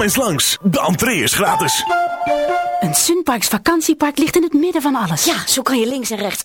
Kom eens langs. De entree is gratis. Een Sunparks vakantiepark ligt in het midden van alles. Ja, zo kan je links en rechts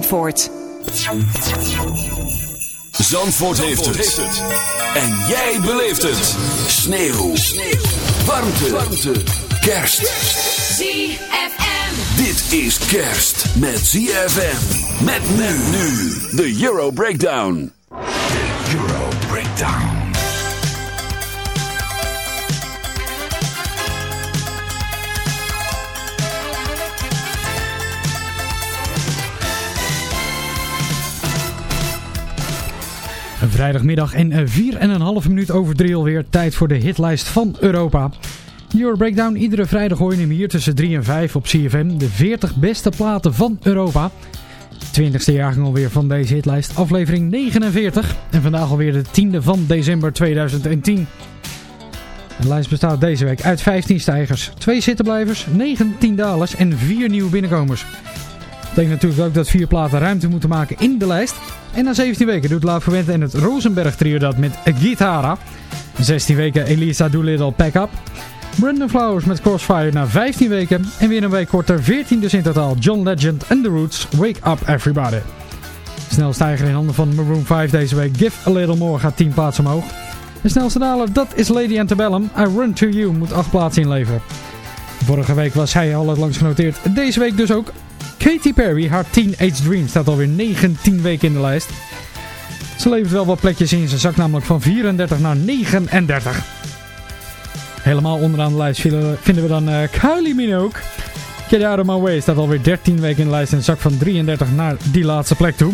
Zandvoort. Zandvoort, heeft, het. En jij beleeft het. Sneeuw. Warmte. Warmte. Kerst. ZFM. Dit is kerst met ZFM. Met men nu. De Euro Breakdown. De Euro Breakdown. Vrijdagmiddag en 4,5 minuut over drie alweer. Tijd voor de hitlijst van Europa. Euro Breakdown, iedere vrijdag hoor je hem hier tussen 3 en 5 op CFM. De 40 beste platen van Europa. 20ste jaargang alweer van deze hitlijst, aflevering 49. En vandaag alweer de 10e van december 2010. De lijst bestaat deze week uit 15 stijgers, 2 zittenblijvers, 19 dalers en 4 nieuwe binnenkomers. Betekent natuurlijk ook dat vier platen ruimte moeten maken in de lijst. En na 17 weken doet Laat Verwend en het Rosenberg trio dat met Gitara. 16 weken Elisa Doolittle Pack Up. Brandon Flowers met Crossfire na 15 weken. En weer een week korter, 14 dus in totaal. John Legend and The Roots, Wake Up Everybody. Snel stijger in handen van Maroon 5 deze week. Give a Little More gaat 10 plaatsen omhoog. De snelste daler, dat is Lady Antebellum. I Run To You moet 8 plaatsen inleveren. Vorige week was hij al het langst genoteerd. Deze week dus ook. Katy Perry, haar Teenage Dream, staat alweer 19 weken in de lijst. Ze levert wel wat plekjes in. Ze zakt namelijk van 34 naar 39. Helemaal onderaan de lijst vinden we dan uh, Kylie Minogue. Get Out of My Way staat alweer 13 weken in de lijst en zakt van 33 naar die laatste plek toe.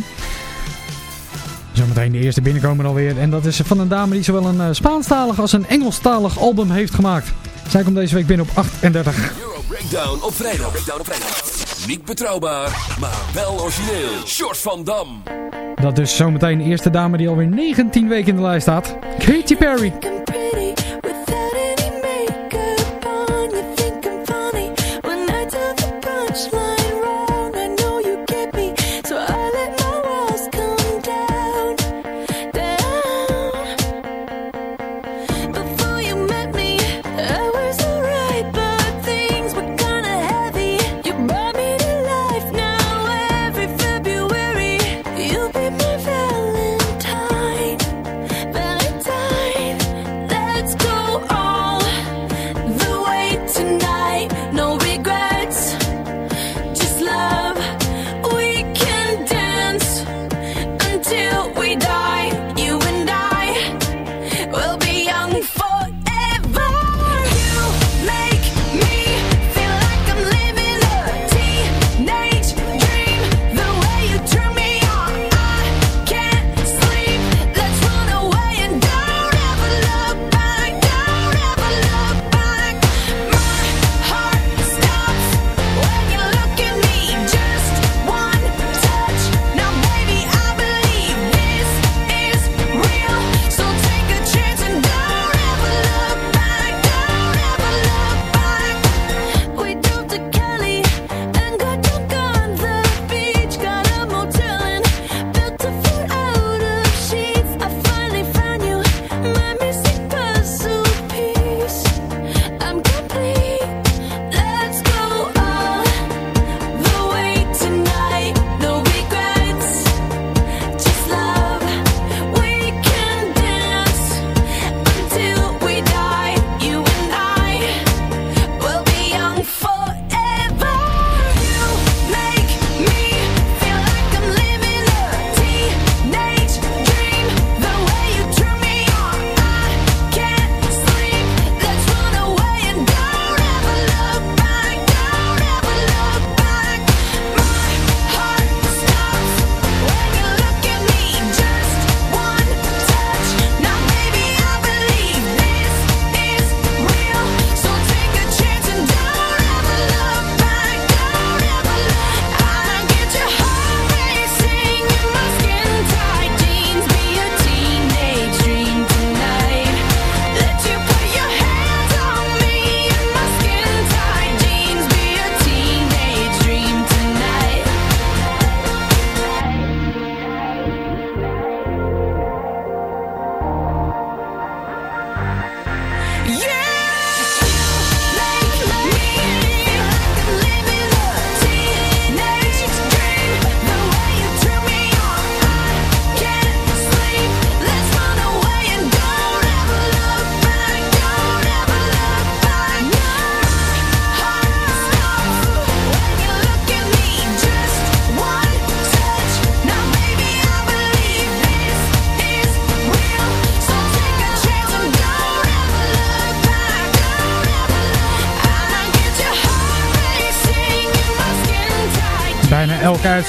Zometeen de eerste binnenkomer alweer. En dat is van een dame die zowel een uh, Spaanstalig als een Engelstalig album heeft gemaakt. Zij komt deze week binnen op 38. Euro Breakdown op vrijdag. Breakdown op vrijdag. Niet betrouwbaar, maar wel origineel. Short van Dam. Dat is zometeen de eerste dame die alweer 19 weken in de lijst staat. Katy Perry.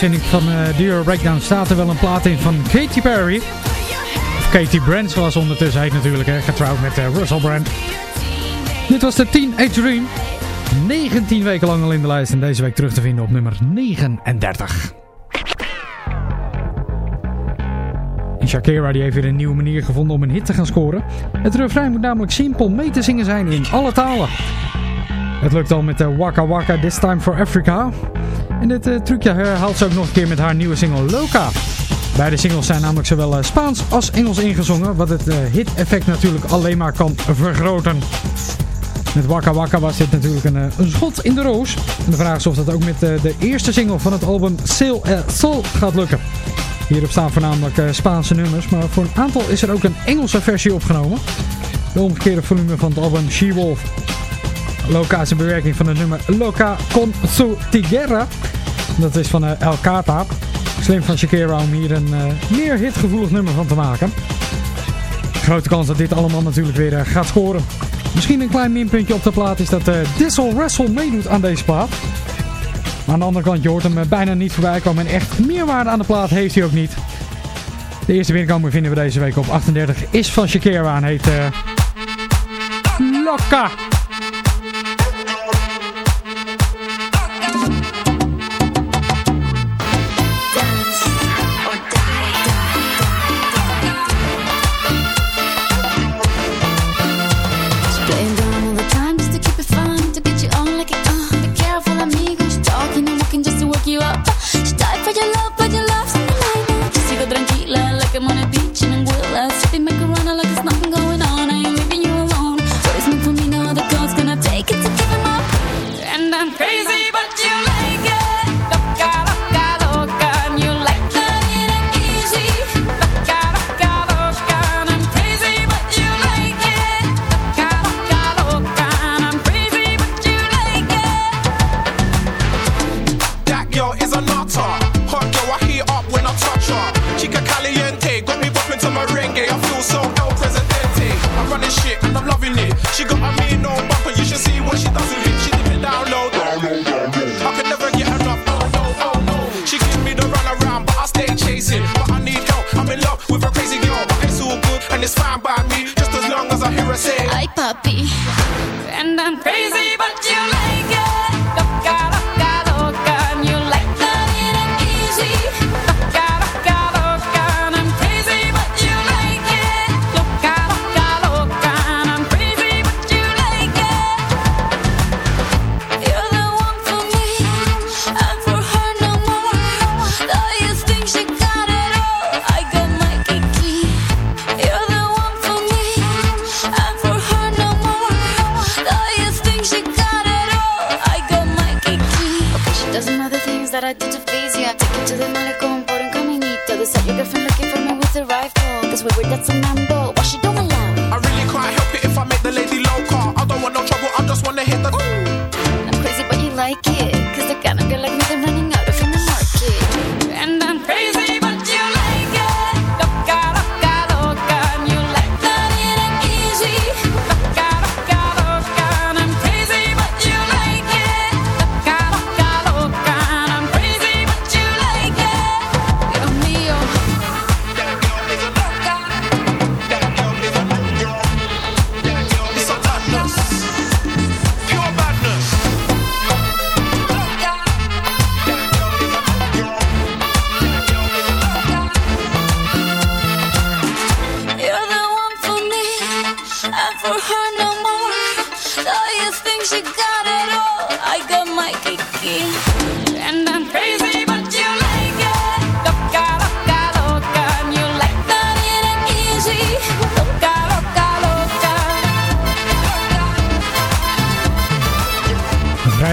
Uitzending van uh, Breakdown staat er wel een plaat in van Katy Perry. Of Katy Brand zoals ondertussen heet natuurlijk, hè, getrouwd met uh, Russell Brand. Dit was de Teenage Dream. 19 weken lang al in de lijst en deze week terug te vinden op nummer 39. En Shakira die heeft weer een nieuwe manier gevonden om een hit te gaan scoren. Het refrein moet namelijk simpel mee te zingen zijn in alle talen. Het lukt al met de Waka Waka This Time for Africa. En dit uh, trucje herhaalt ze ook nog een keer met haar nieuwe single Loca. Beide singles zijn namelijk zowel eh, Spaans als Engels ingezongen, wat het uh, hit-effect natuurlijk alleen maar kan vergroten. Met Waka Waka was dit natuurlijk een, schot in de roos. En de vraag is of dat ook met de eerste single van het album Sail Sol gaat lukken. Hierop staan voornamelijk Spaanse nummers, maar voor een aantal is er ook een Engelse versie opgenomen. De omgekeerde volume van het album She-Wolf. Loca is een bewerking van het nummer Loca con su. Dat is van uh, El Cata. Slim van Shakira om hier een uh, meer hitgevoelig nummer van te maken. Grote kans dat dit allemaal natuurlijk weer uh, gaat scoren. Misschien een klein minpuntje op de plaat is dat uh, Dissel Wrestle meedoet aan deze plaat. Maar aan de andere kant, je hoort hem bijna niet voorbij komen. En echt meerwaarde aan de plaat heeft hij ook niet. De eerste binnenkomer vinden we deze week op 38 is van Shakira en heet... Loca!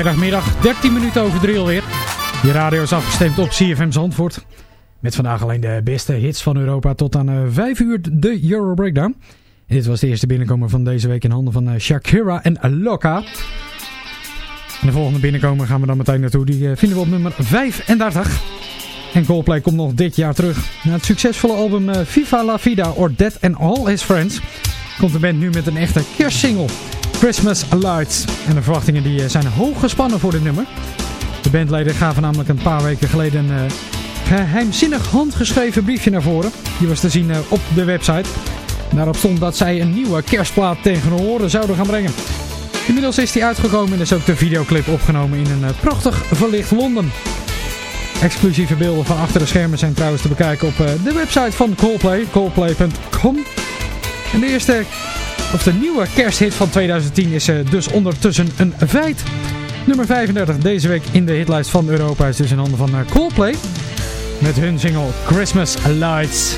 Vrijdagmiddag, 13 minuten over drie alweer. Je radio is afgestemd op CFM Zandvoort. Met vandaag alleen de beste hits van Europa tot aan 5 uur de Euro Breakdown. Dit was de eerste binnenkomer van deze week in handen van Shakira en Loca. En de volgende binnenkomer gaan we dan meteen naartoe. Die vinden we op nummer 35. En Coldplay komt nog dit jaar terug. Na het succesvolle album Viva La Vida or Dead and All His Friends... komt de band nu met een echte kerstsingle... Christmas Lights. En de verwachtingen die zijn hoog gespannen voor dit nummer. De bandleden gaven namelijk een paar weken geleden een geheimzinnig handgeschreven briefje naar voren. Die was te zien op de website. Daarop stond dat zij een nieuwe kerstplaat tegen hun oren zouden gaan brengen. Inmiddels is die uitgekomen en is ook de videoclip opgenomen in een prachtig verlicht Londen. Exclusieve beelden van achter de schermen zijn trouwens te bekijken op de website van Coldplay, coldplay.com. En de eerste, of de nieuwe kersthit van 2010 is dus ondertussen een feit. Nummer 35 deze week in de hitlijst van Europa is dus in handen van Coldplay. Met hun single Christmas Lights.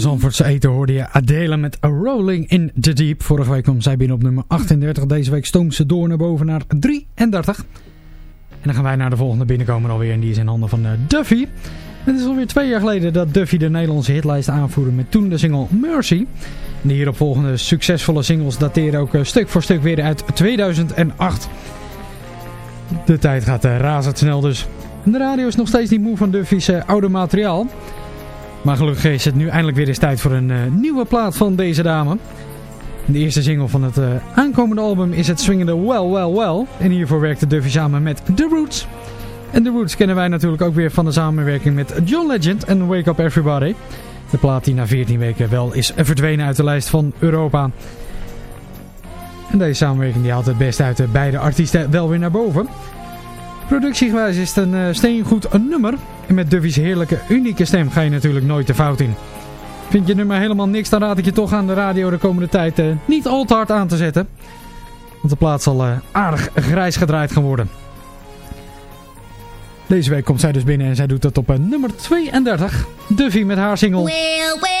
Zandvoortse eten hoorde je Adele met A Rolling in the Deep. Vorige week kwam zij binnen op nummer 38. Deze week stoomt ze door naar boven naar 33. En dan gaan wij naar de volgende binnenkomen alweer. En die is in handen van eh, Duffy. Het is alweer twee jaar geleden dat Duffy de Nederlandse hitlijst aanvoerde met toen de single Mercy. En de hieropvolgende succesvolle singles dateren ook eh, stuk voor stuk weer uit 2008. De tijd gaat eh, razendsnel dus. De radio is nog steeds niet moe van Duffy's oude materiaal. Maar gelukkig is het nu eindelijk weer eens tijd voor een eh, nieuwe plaat van deze dame. De eerste single van het eh, aankomende album is het swingende Well Well Well. En hiervoor werkte Duffy samen met The Roots. En The Roots kennen wij natuurlijk ook weer van de samenwerking met John Legend en Wake Up Everybody. De plaat die na 14 weken wel is verdwenen uit de lijst van Europa. En deze samenwerking die haalt het best uit de beide artiesten wel weer naar boven. Productiegewijs is het een eh, steengoed nummer. En met Duffy's heerlijke, unieke stem ga je natuurlijk nooit de fout in. Vind je nummer helemaal niks, dan raad ik je toch aan de radio de komende tijd eh, niet al te hard aan te zetten. Want de plaats zal eh, aardig grijs gedraaid gaan worden. Deze week komt zij dus binnen en zij doet dat op eh, nummer 32. Duffy met haar single... Will, will,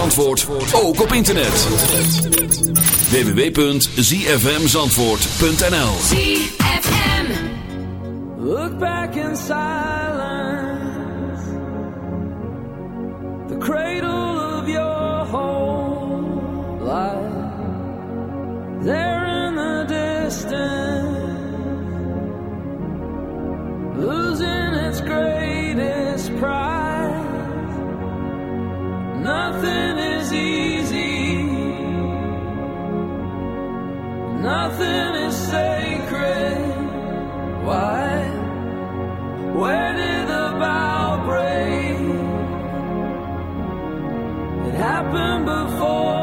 Zandvoort ook op internet. www.zfmzandvoort.nl Look back inside nothing is sacred. Why? Where did the bow break? It happened before.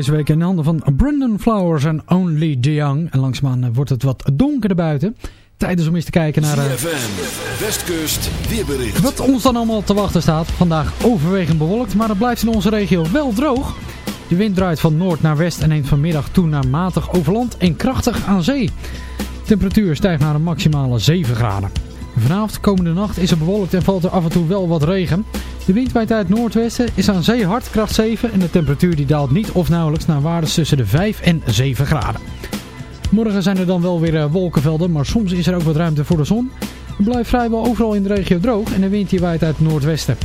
Deze week in handen van Brendan Flowers en Only the Young. En langzaamaan eh, wordt het wat donkerder buiten. Tijdens om eens te kijken naar... eh, ZFM, Westkust, weerbericht. Wat ons dan allemaal te wachten staat. Vandaag overwegend bewolkt, maar het blijft in onze regio wel droog. De wind draait van noord naar west en neemt vanmiddag toe naar matig over land en krachtig aan zee. De temperatuur stijgt naar een maximale 7 graden. Vanavond, komende nacht, is het bewolkt en valt er af en toe wel wat regen. De wind waait uit het noordwesten, is aan zee hard, kracht 7 en de temperatuur die daalt niet of nauwelijks naar waardes tussen de 5 en 7 graden. Morgen zijn er dan wel weer eh, wolkenvelden, maar soms is er ook wat ruimte voor de zon. Het blijft vrijwel overal in de regio droog en de wind die waait uit het noordwesten.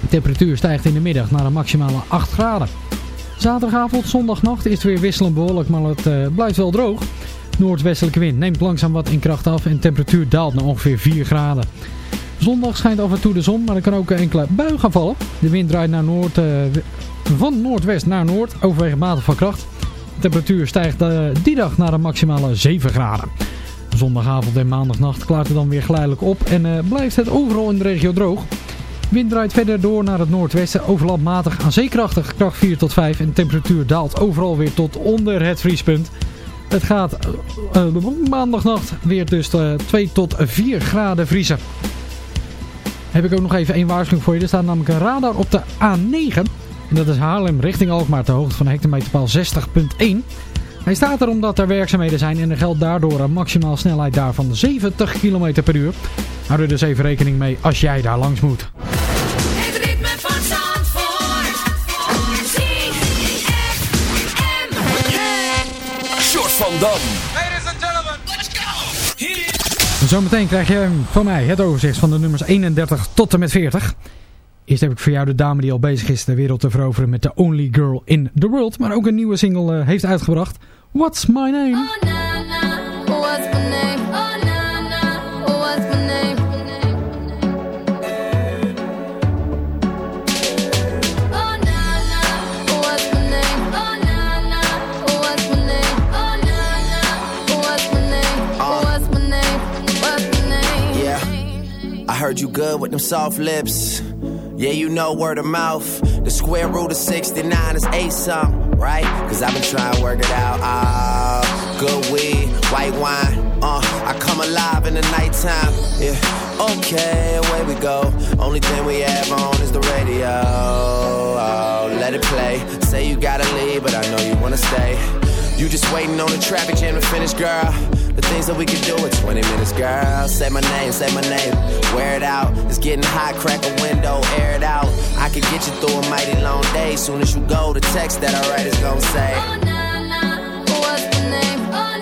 De temperatuur stijgt in de middag naar een maximale 8 graden. Zaterdagavond, zondagnacht is het weer wisselend bewolkt, maar het eh, blijft wel droog. Noordwestelijke wind neemt langzaam wat in kracht af en de temperatuur daalt naar ongeveer 4 graden. Zondag schijnt af en toe de zon, maar er kan ook enkele bui gaan vallen. De wind draait naar noord, eh, van noordwest naar noord, overwegend matig van kracht. De temperatuur stijgt eh, die dag naar een maximale 7 graden. Zondagavond en maandagnacht klaart het dan weer geleidelijk op en eh, blijft het overal in de regio droog. Wind draait verder door naar het noordwesten, overland matig aan zeekrachtig, kracht 4 tot 5 en de temperatuur daalt overal weer tot onder het vriespunt. Het gaat eh, eh, maandagnacht weer dus eh, 2 tot 4 graden vriezen. Heb ik ook nog even één waarschuwing voor je. Er staat namelijk een radar op de A9. En dat is Haarlem richting Alkmaar ter hoogte van hectometerpaal 60.1. Hij staat er omdat er werkzaamheden zijn en er geldt daardoor een maximaal snelheid daarvan 70 km per uur. Hou er dus even rekening mee als jij daar langs moet. Short van Dam. Zometeen krijg je van mij het overzicht van de nummers 31 tot en met 40. Eerst heb ik voor jou de dame die al bezig is de wereld te veroveren met The Only Girl in the World. Maar ook een nieuwe single eh, heeft uitgebracht. What's My Name? Oh heard you good with them soft lips. Yeah, you know word of mouth. The square root of 69 is eight something, right? Cause I've been trying to work it out. Ah, good weed, white wine. Uh, I come alive in the nighttime. Yeah, okay, away we go. Only thing we have on is the radio. Oh, let it play. Say you gotta leave, but I know you wanna stay. You just waiting on the traffic jam to finish, girl. The things that we can do in 20 minutes, girl. Say my name, say my name. Wear it out. It's getting hot, crack a window, air it out. I can get you through a mighty long day. Soon as you go, the text that I write is gonna say. Oh what's name? Oh?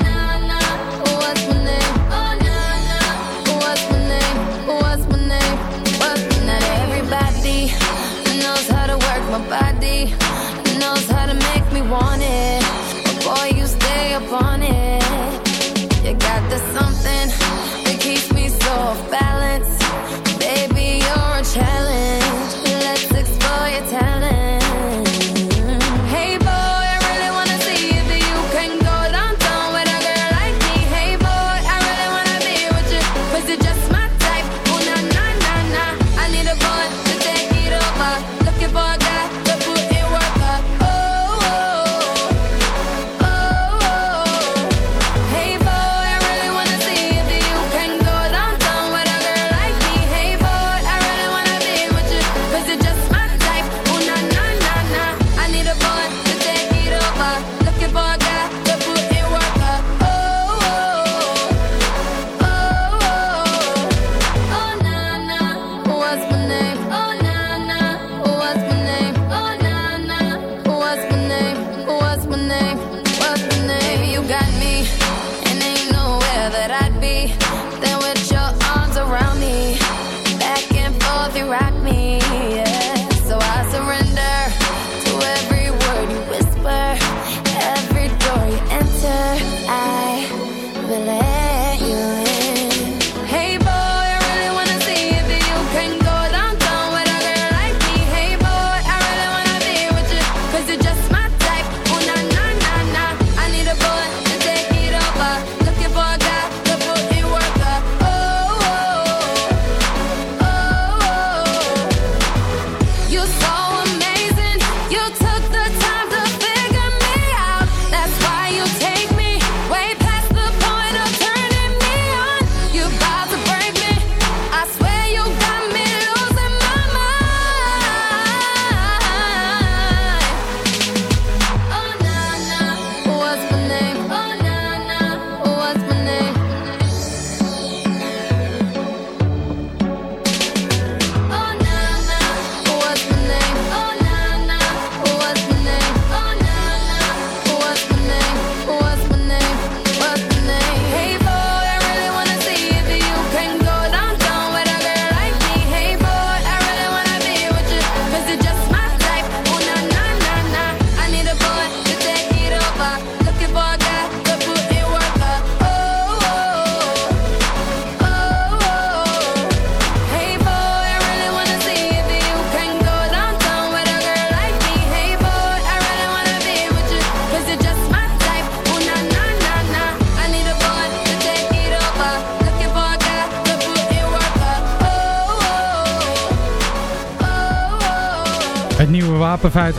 Oh? Everybody knows how to work my body, knows how to make me want it upon it. You got the something that keeps me so balanced.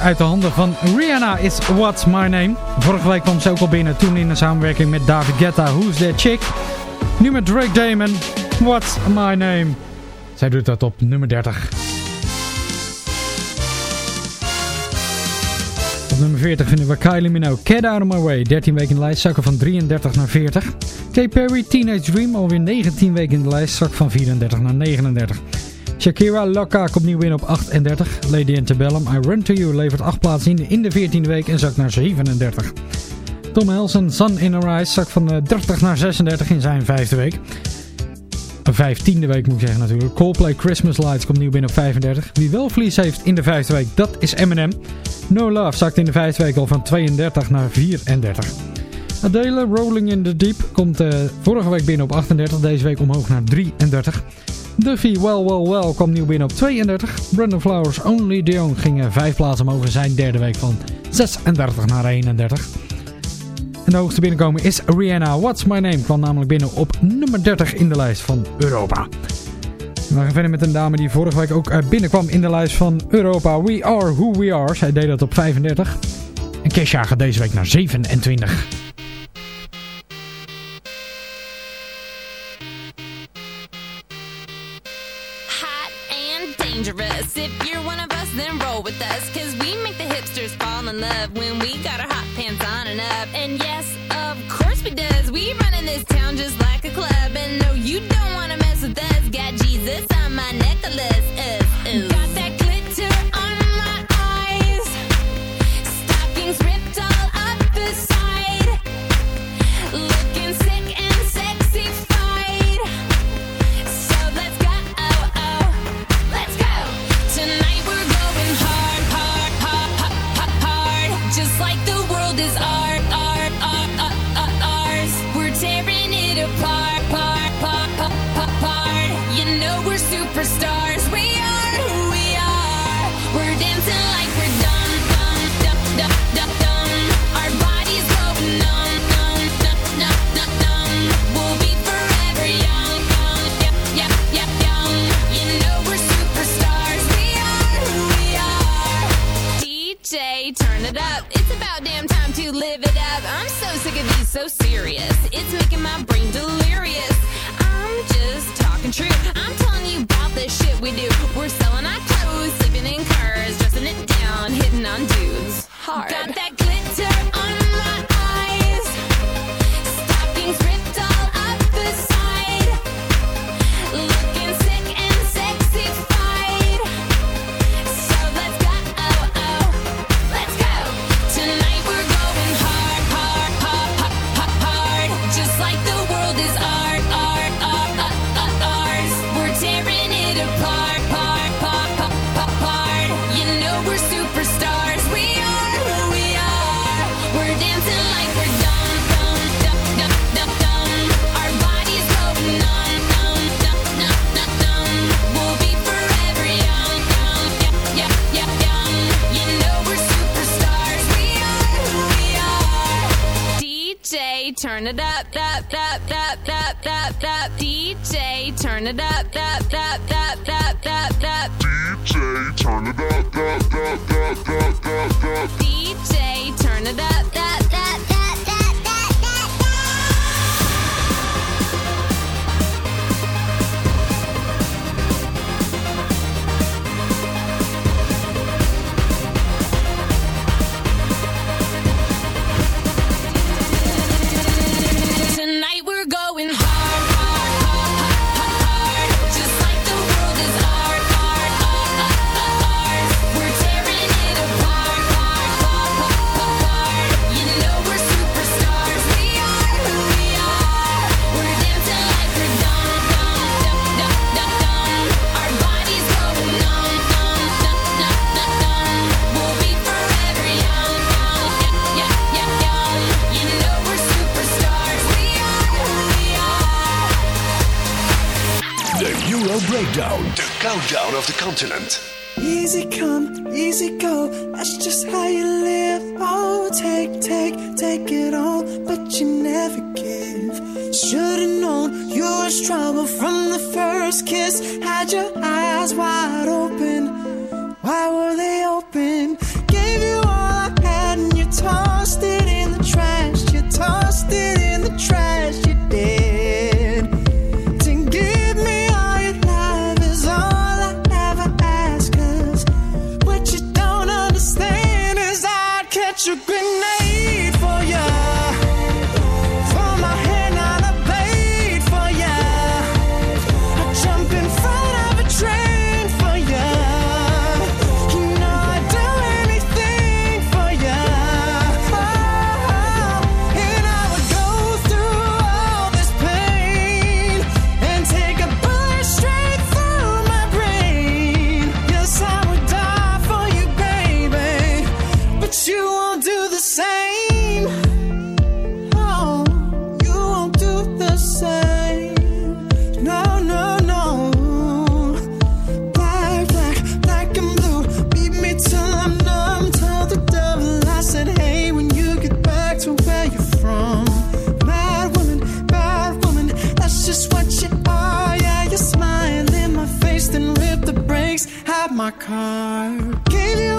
Uit de handen van Rihanna is What's My Name. Vorige week kwam ze ook al binnen toen in een samenwerking met David Guetta, Who's That Chick. Nu met Drake Damon, What's My Name. Zij doet dat op nummer 30. Op nummer 40 vinden we Kylie Minogue, Get Out of My Way. 13 weken in de lijst, zakken van 33 naar 40. Katy Perry, Teenage Dream, alweer 19 weken in de lijst, zak van 34 naar 39. Shakira Laka komt nieuw in op 38. Lady Antebellum, I Run To You levert 8 plaatsen in de 14e week en zakt naar 37. Tom Helsen, Sun in a Rise, zak van eh, 30 naar 36 in zijn vijfde week. Vijftiende week moet ik zeggen natuurlijk. Coldplay Christmas Lights komt nieuw binnen op 35. Wie wel verlies heeft in de vijfde week, dat is Eminem. No Love zakt in de vijfde week al van 32 naar 34. Adele, Rolling in the Deep, komt eh, vorige week binnen op 38. Deze week omhoog naar 33. Duffy, Well Well Well, kwam nieuw binnen op 32. Brandon Flowers, Only Dion ging 5 plaatsen omhoog in zijn derde week van 36 naar 31. En de hoogste binnenkomen is Rihanna. What's My Name kwam namelijk binnen op nummer 30 in de lijst van Europa. We gaan verder met een dame die vorige week ook binnenkwam in de lijst van Europa. We Are Who We Are. Zij deed dat op 35. En Kesha gaat deze week naar 27. If you're one of us, then roll with us. Cause we make the hipsters fall in love when we got our hot so serious. It's making my brain delirious. I'm just talking true. I'm telling you about the shit we do. We're of the continent. Easy come, easy go. my car. You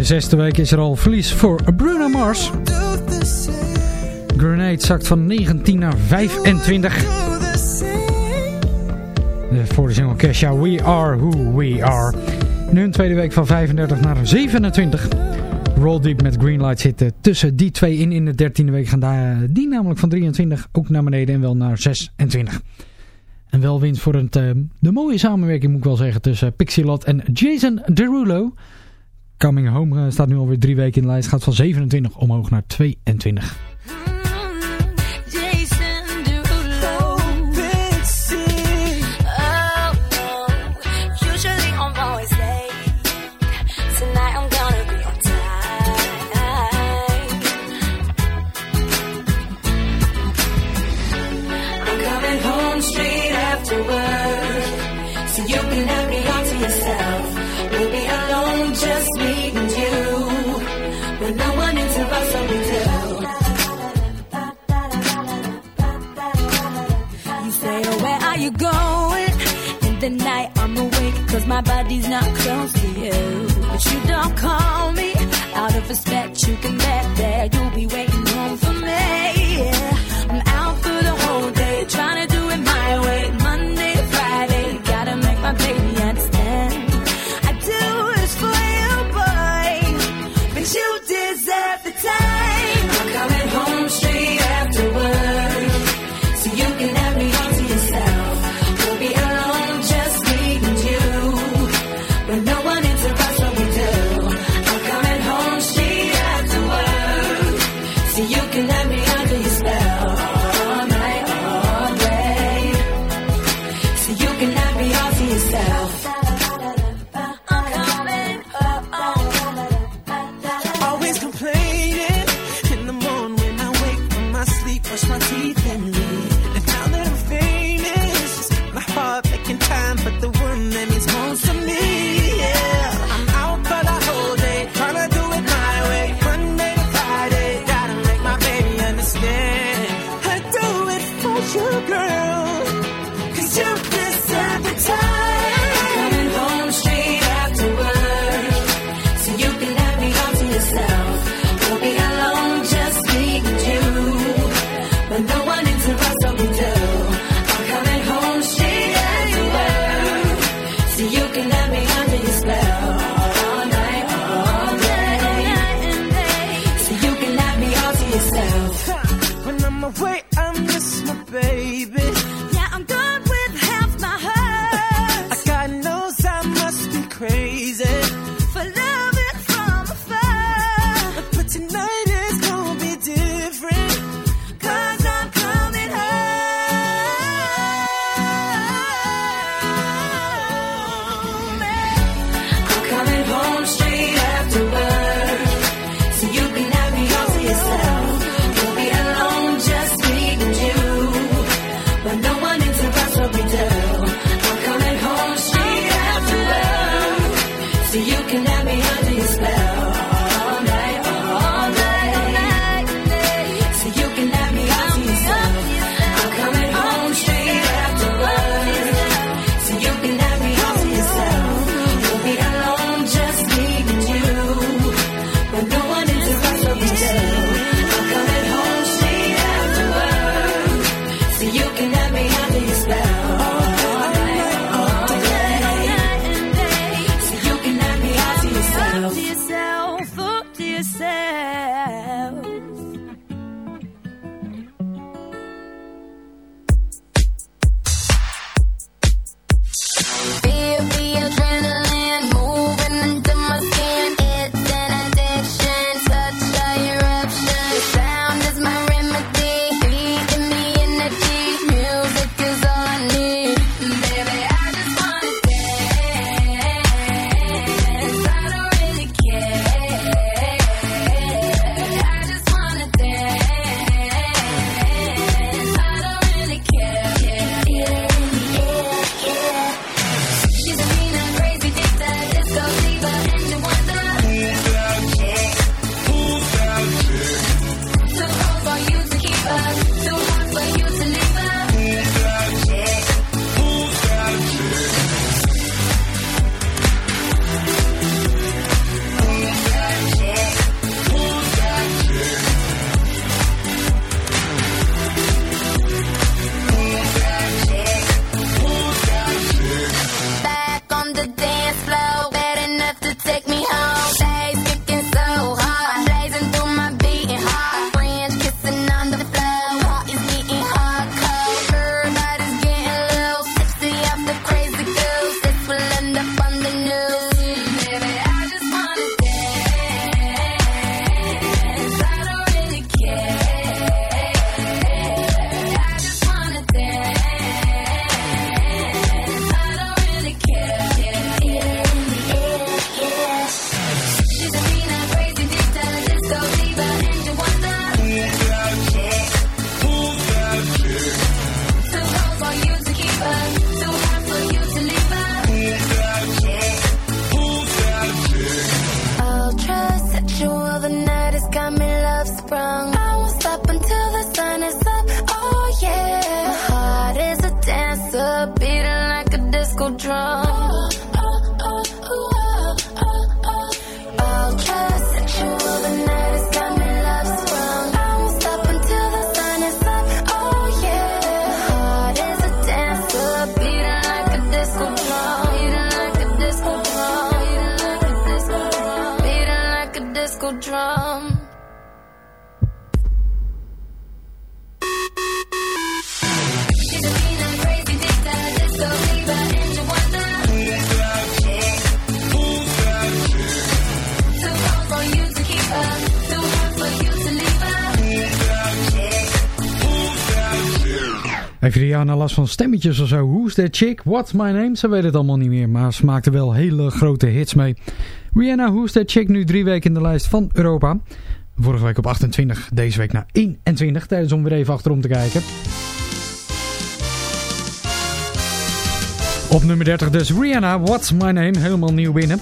de zesde week is er al verlies voor Bruno Mars. Grenade zakt van 19 naar 25. Eh, voor de single Kesha, We Are Who We Are. Nu een tweede week van 35 naar 27. Roll Deep met Greenlight zitten eh, tussen die twee in. In de dertiende week gaan eh, die namelijk van 23 ook naar beneden en wel naar 26. En wel winst voor het, de mooie samenwerking moet ik wel zeggen tussen Pixie Lot en Jason Derulo... Coming Home eh, staat nu alweer drie weken in de lijst. Gaat van 27 omhoog naar 22. my body's not close to you. But you don't call me out of respect. You can bet that you'll be waiting home for me. Yeah. Rihanna last van stemmetjes of zo? Who's that chick? What's my name? Ze weet het allemaal niet meer, maar ze maakte wel hele grote hits mee. Rihanna, Who's that chick? Nu drie weken in de lijst van Europa. Vorige week op 28, deze week naar 21. Tijdens om weer even achterom te kijken. Op nummer 30 dus Rihanna, What's My Name? Helemaal nieuw binnen.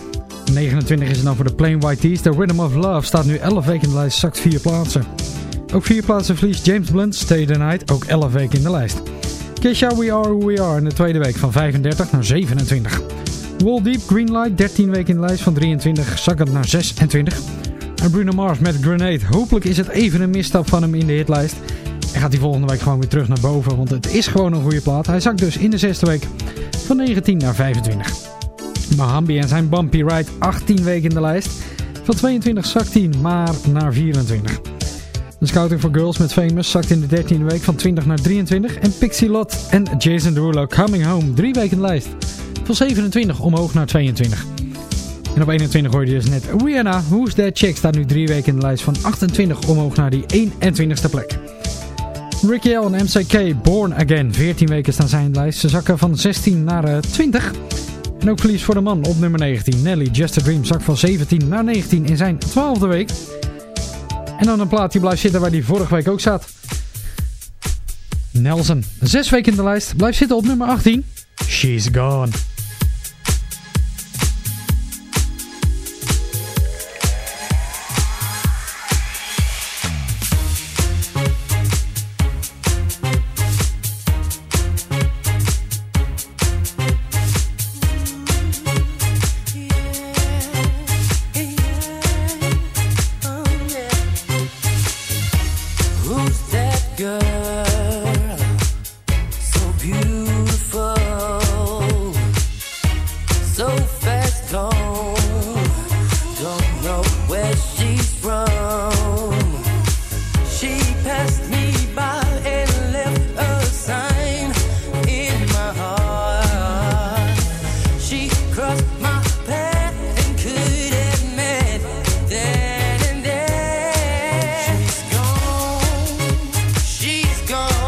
29 is het dan voor de Plain White Tees. The Rhythm of Love staat nu 11 weken in de lijst, zakt 4 plaatsen. Ook 4 plaatsen verliest James Blunt, Stay the Night, ook 11 weken in de lijst. Kesha, We Are Who We Are in de tweede week van 35 naar 27. Wall Deep, Greenlight, 13 weken in de lijst van 23, zakkend naar 26. En Bruno Mars met Grenade. Hopelijk is het even een misstap van hem in de hitlijst. En gaat hij volgende week gewoon weer terug naar boven, want het is gewoon een goede plaat. Hij zakt dus in de zesde week van 19 naar 25. Mahambi en zijn Bumpy Ride, 18 weken in de lijst. Van 22 zakt hij maar naar 24. De Scouting for Girls met Famous zakt in de 13e week van 20 naar 23. En Pixie Lot en Jason Derulo Coming Home, 3 weken in de lijst. Van 27 omhoog naar 22. En op 21 hoorde je dus net Rihanna, Who's That Chick, staat nu 3 weken in de lijst van 28 omhoog naar die 21ste plek. Ricky L en MCK, Born Again, 14 weken staan zij in de lijst. Ze zakken van 16 naar eh, 20. En ook verlies voor de man op nummer 19. Nelly, Just a Dream, zak van 17 naar 19 in zijn 12e week. En dan een plaat die blijft zitten waar die vorige week ook zat. Nelson, 6 weken in de lijst, blijft zitten op nummer 18. She's Gone. go.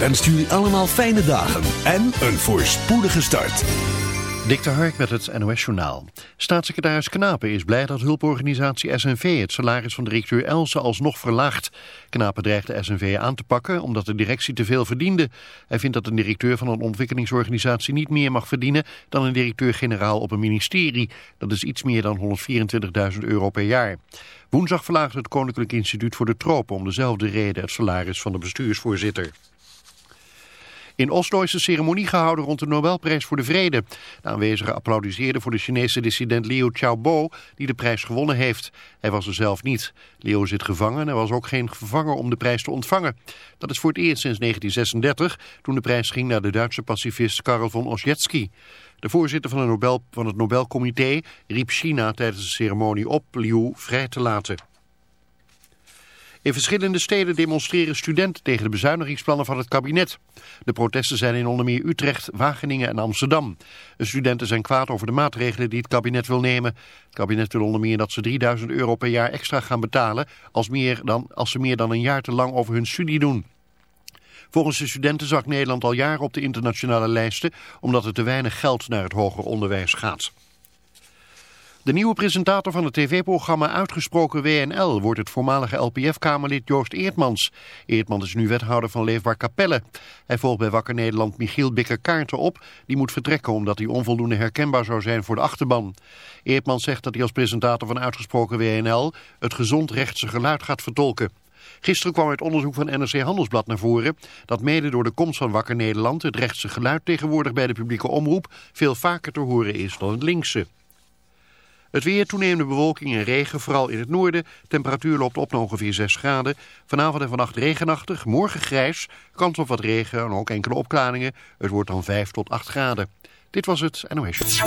Wenst jullie allemaal fijne dagen en een voorspoedige start. Dik de Hark met het NOS Journaal. Staatssecretaris Knapen is blij dat hulporganisatie SNV het salaris van directeur Elsen alsnog verlaagt. Knapen dreigt de SNV aan te pakken omdat de directie te veel verdiende. Hij vindt dat een directeur van een ontwikkelingsorganisatie niet meer mag verdienen dan een directeur-generaal op een ministerie. Dat is iets meer dan 124.000 euro per jaar. Woensdag verlaagde het Koninklijk Instituut voor de Tropen om dezelfde reden het salaris van de bestuursvoorzitter. In Oslo is een ceremonie gehouden rond de Nobelprijs voor de Vrede. De aanwezigen applaudisseerden voor de Chinese dissident Liu Xiaobo die de prijs gewonnen heeft. Hij was er zelf niet. Liu zit gevangen en was ook geen vervanger om de prijs te ontvangen. Dat is voor het eerst sinds 1936 toen de prijs ging naar de Duitse pacifist Karl von Ossietzky. De voorzitter van, de Nobel, van het Nobelcomité riep China tijdens de ceremonie op Liu vrij te laten. In verschillende steden demonstreren studenten tegen de bezuinigingsplannen van het kabinet. De protesten zijn in onder meer Utrecht, Wageningen en Amsterdam. De studenten zijn kwaad over de maatregelen die het kabinet wil nemen. Het kabinet wil onder meer dat ze 3000 euro per jaar extra gaan betalen als, meer dan, als ze meer dan een jaar te lang over hun studie doen. Volgens de studenten zakt Nederland al jaren op de internationale lijsten omdat er te weinig geld naar het hoger onderwijs gaat. De nieuwe presentator van het tv-programma Uitgesproken WNL wordt het voormalige LPF-kamerlid Joost Eertmans. Eertmans is nu wethouder van Leefbaar Capelle. Hij volgt bij Wakker Nederland Michiel Bikker-Kaarten op. Die moet vertrekken omdat hij onvoldoende herkenbaar zou zijn voor de achterban. Eertmans zegt dat hij als presentator van Uitgesproken WNL het gezond rechtse geluid gaat vertolken. Gisteren kwam uit onderzoek van NRC Handelsblad naar voren dat mede door de komst van Wakker Nederland het rechtse geluid tegenwoordig bij de publieke omroep veel vaker te horen is dan het linkse. Het weer, toenemende bewolking en regen, vooral in het noorden. Temperatuur loopt op naar ongeveer 6 graden. Vanavond en vannacht regenachtig, morgen grijs. Kans op wat regen en ook enkele opklaringen. Het wordt dan 5 tot 8 graden. Dit was het NOS.